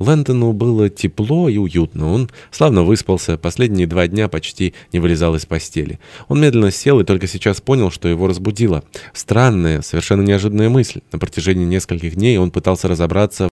Лэндону было тепло и уютно. Он славно выспался, последние два дня почти не вылезал из постели. Он медленно сел и только сейчас понял, что его разбудило. Странная, совершенно неожиданная мысль. На протяжении нескольких дней он пытался разобраться